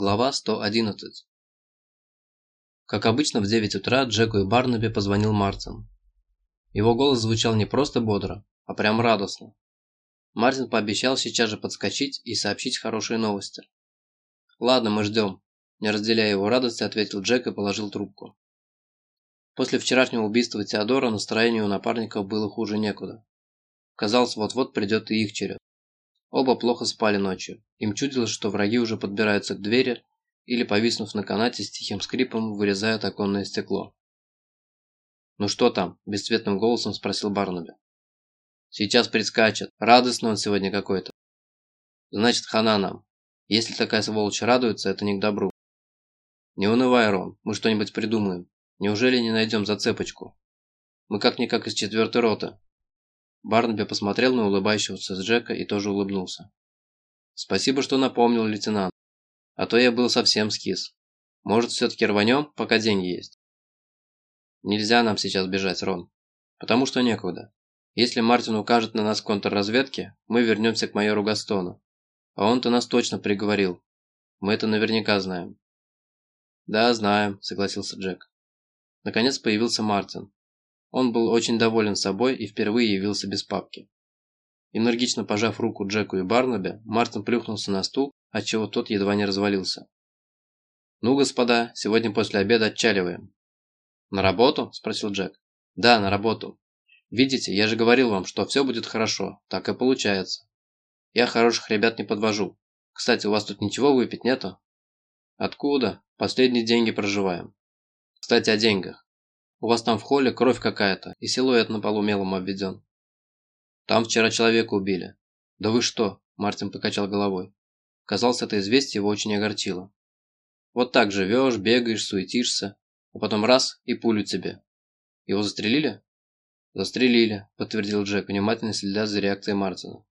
Глава 111 Как обычно в 9 утра Джеку и Барнаби позвонил Мартин. Его голос звучал не просто бодро, а прям радостно. Мартин пообещал сейчас же подскочить и сообщить хорошие новости. «Ладно, мы ждем», – не разделяя его радости, ответил Джек и положил трубку. После вчерашнего убийства Теодора настроение у напарников было хуже некуда. Казалось, вот-вот придет и их черед. Оба плохо спали ночью. Им чудилось, что враги уже подбираются к двери или, повиснув на канате, с тихим скрипом вырезают оконное стекло. «Ну что там?» – бесцветным голосом спросил Барнаби. «Сейчас предскачет. Радостный он сегодня какой-то». «Значит, хана нам. Если такая сволочь радуется, это не к добру». «Не унывай, Рон, мы что-нибудь придумаем. Неужели не найдем зацепочку? Мы как-никак из четвертой роты, Барнаби посмотрел на улыбающегося Джека и тоже улыбнулся. «Спасибо, что напомнил, лейтенант. А то я был совсем скис. Может, все-таки рванем, пока деньги есть?» «Нельзя нам сейчас бежать, Рон. Потому что некуда. Если Мартин укажет на нас в контрразведке, мы вернемся к майору Гастону. А он-то нас точно приговорил. Мы это наверняка знаем». «Да, знаем», – согласился Джек. Наконец появился Мартин. Он был очень доволен собой и впервые явился без папки. Энергично пожав руку Джеку и Барнаби, Мартин плюхнулся на стул, отчего тот едва не развалился. «Ну, господа, сегодня после обеда отчаливаем». «На работу?» – спросил Джек. «Да, на работу. Видите, я же говорил вам, что все будет хорошо. Так и получается. Я хороших ребят не подвожу. Кстати, у вас тут ничего выпить нету?» «Откуда? Последние деньги проживаем». «Кстати, о деньгах. У вас там в холле кровь какая-то, и силуэт на полу мелом обведен. Там вчера человека убили. Да вы что? Мартин покачал головой. Казалось, это известие его очень огорчило. Вот так живешь, бегаешь, суетишься, а потом раз и пулю тебе. Его застрелили? Застрелили, подтвердил Джек, внимательно следя за реакцией Мартина.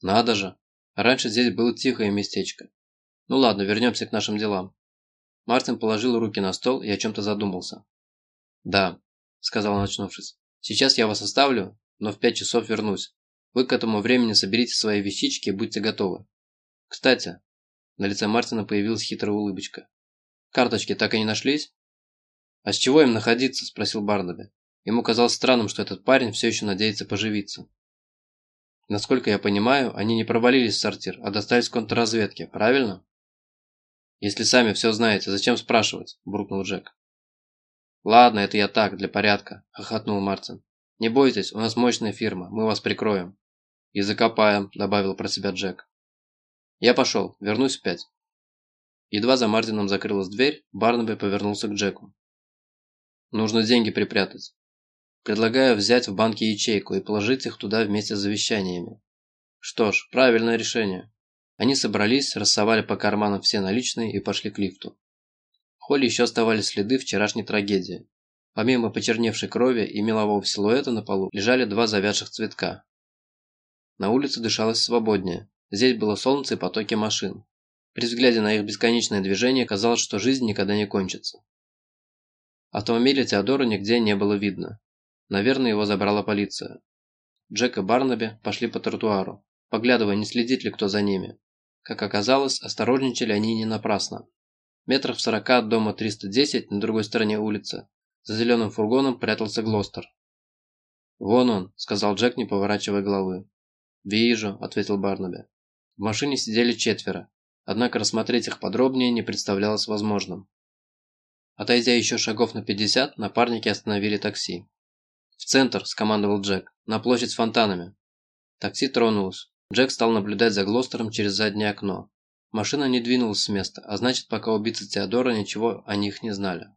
Надо же. Раньше здесь было тихое местечко. Ну ладно, вернемся к нашим делам. Мартин положил руки на стол и о чем-то задумался. «Да», – сказал он, очнувшись. «Сейчас я вас оставлю, но в пять часов вернусь. Вы к этому времени соберите свои вещички и будьте готовы. Кстати...» На лице Мартина появилась хитрая улыбочка. «Карточки так и не нашлись?» «А с чего им находиться?» – спросил Барнаби. Ему казалось странным, что этот парень все еще надеется поживиться. Насколько я понимаю, они не провалились в сортир, а достались контрразведке, правильно? Если сами все знаете, зачем спрашивать? буркнул Джек. «Ладно, это я так, для порядка», – хохотнул Мартин. «Не бойтесь, у нас мощная фирма, мы вас прикроем». «И закопаем», – добавил про себя Джек. «Я пошел, вернусь в пять». Едва за Мартином закрылась дверь, Барнаби повернулся к Джеку. «Нужно деньги припрятать. Предлагаю взять в банке ячейку и положить их туда вместе с завещаниями». «Что ж, правильное решение». Они собрались, рассовали по карманам все наличные и пошли к лифту холле еще оставались следы вчерашней трагедии. Помимо почерневшей крови и мелового силуэта на полу лежали два завядших цветка. На улице дышалось свободнее. Здесь было солнце и потоки машин. При взгляде на их бесконечное движение казалось, что жизнь никогда не кончится. Автомобиля Теодора нигде не было видно. Наверное, его забрала полиция. Джек и Барнаби пошли по тротуару, поглядывая, не следит ли кто за ними. Как оказалось, осторожничали они не напрасно. Метров сорока от дома 310 на другой стороне улицы за зеленым фургоном прятался Глостер. «Вон он», – сказал Джек, не поворачивая головы. «Вижу», – ответил Барнаби. В машине сидели четверо, однако рассмотреть их подробнее не представлялось возможным. Отойдя еще шагов на 50, напарники остановили такси. «В центр», – скомандовал Джек, – «на площадь с фонтанами». Такси тронулось. Джек стал наблюдать за Глостером через заднее окно. Машина не двинулась с места, а значит, пока убийцы Теодора ничего о них не знали.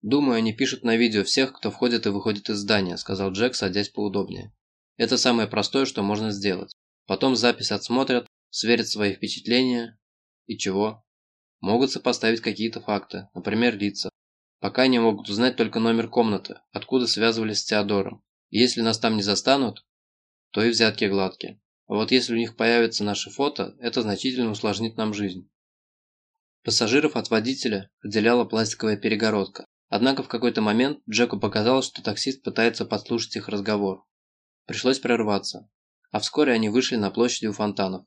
«Думаю, они пишут на видео всех, кто входит и выходит из здания», – сказал Джек, садясь поудобнее. «Это самое простое, что можно сделать. Потом запись отсмотрят, сверят свои впечатления. И чего? Могут сопоставить какие-то факты, например, лица. Пока они могут узнать только номер комнаты, откуда связывались с Теодором. И если нас там не застанут, то и взятки гладкие. А вот если у них появятся наши фото, это значительно усложнит нам жизнь. Пассажиров от водителя отделяла пластиковая перегородка. Однако в какой-то момент Джеку показалось, что таксист пытается подслушать их разговор. Пришлось прерваться. А вскоре они вышли на площади у фонтанов.